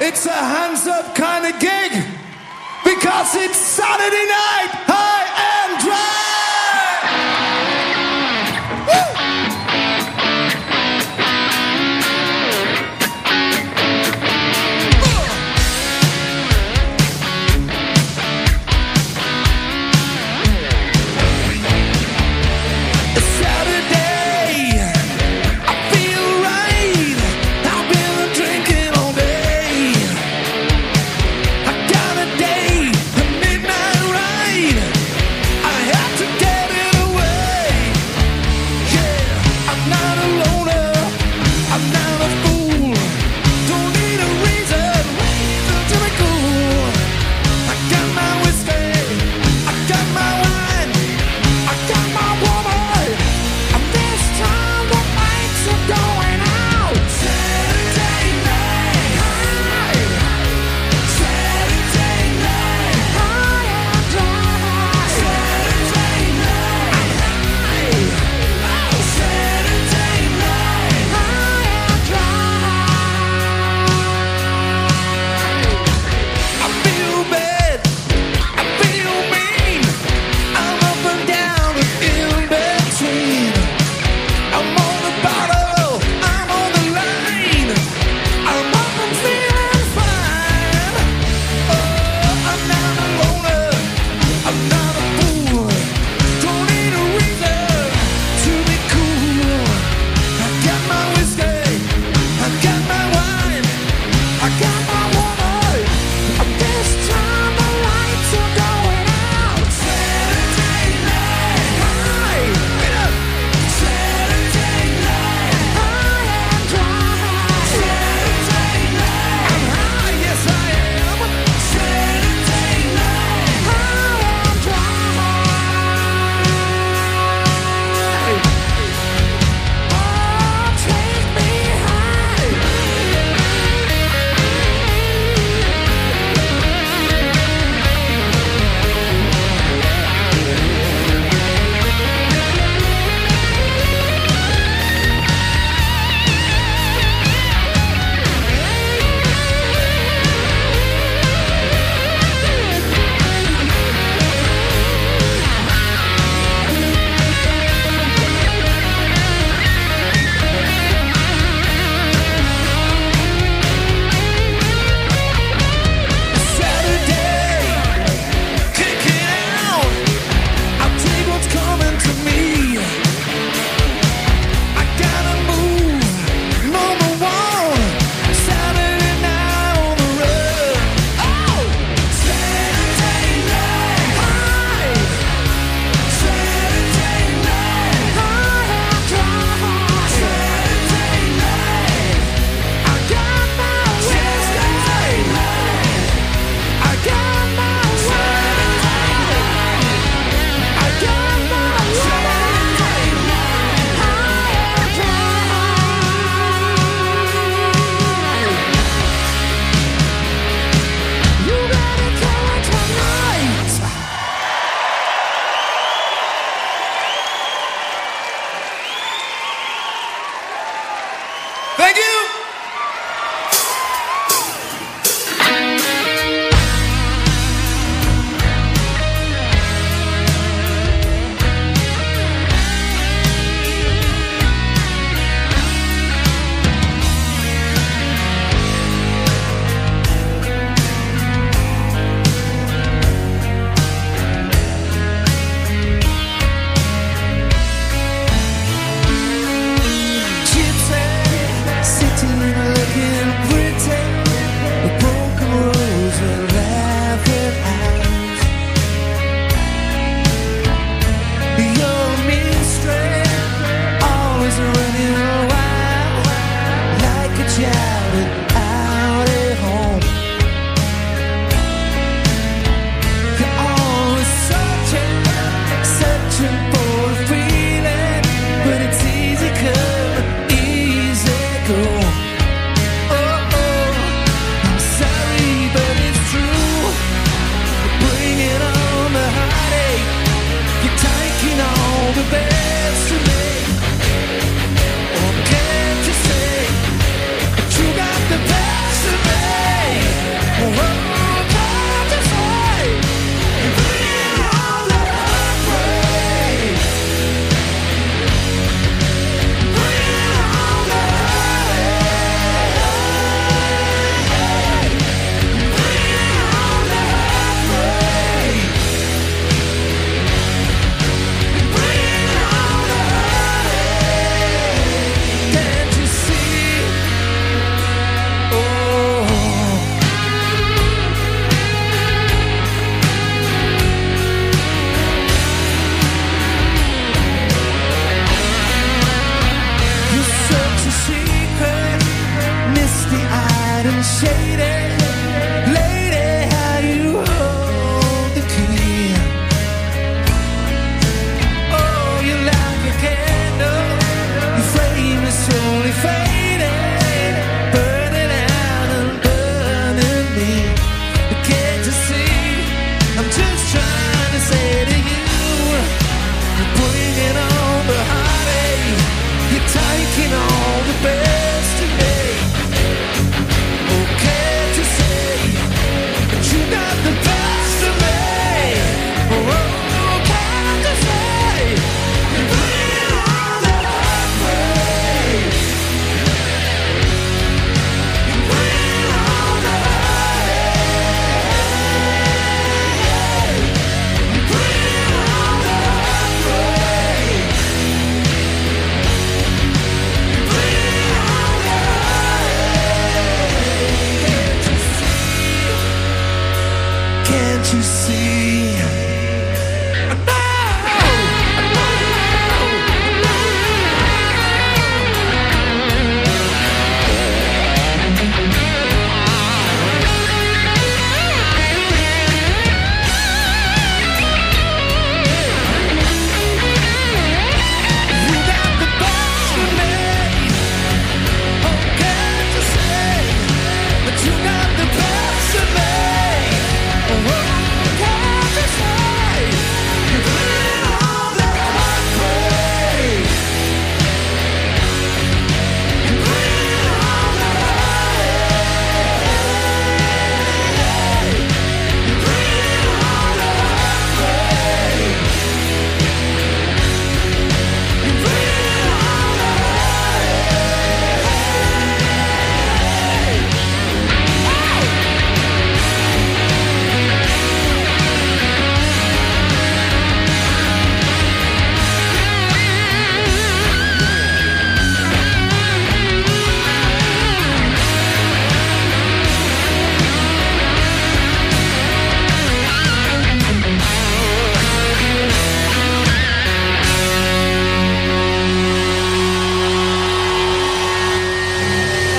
it's a hands up kind of gig because it's Saturday night.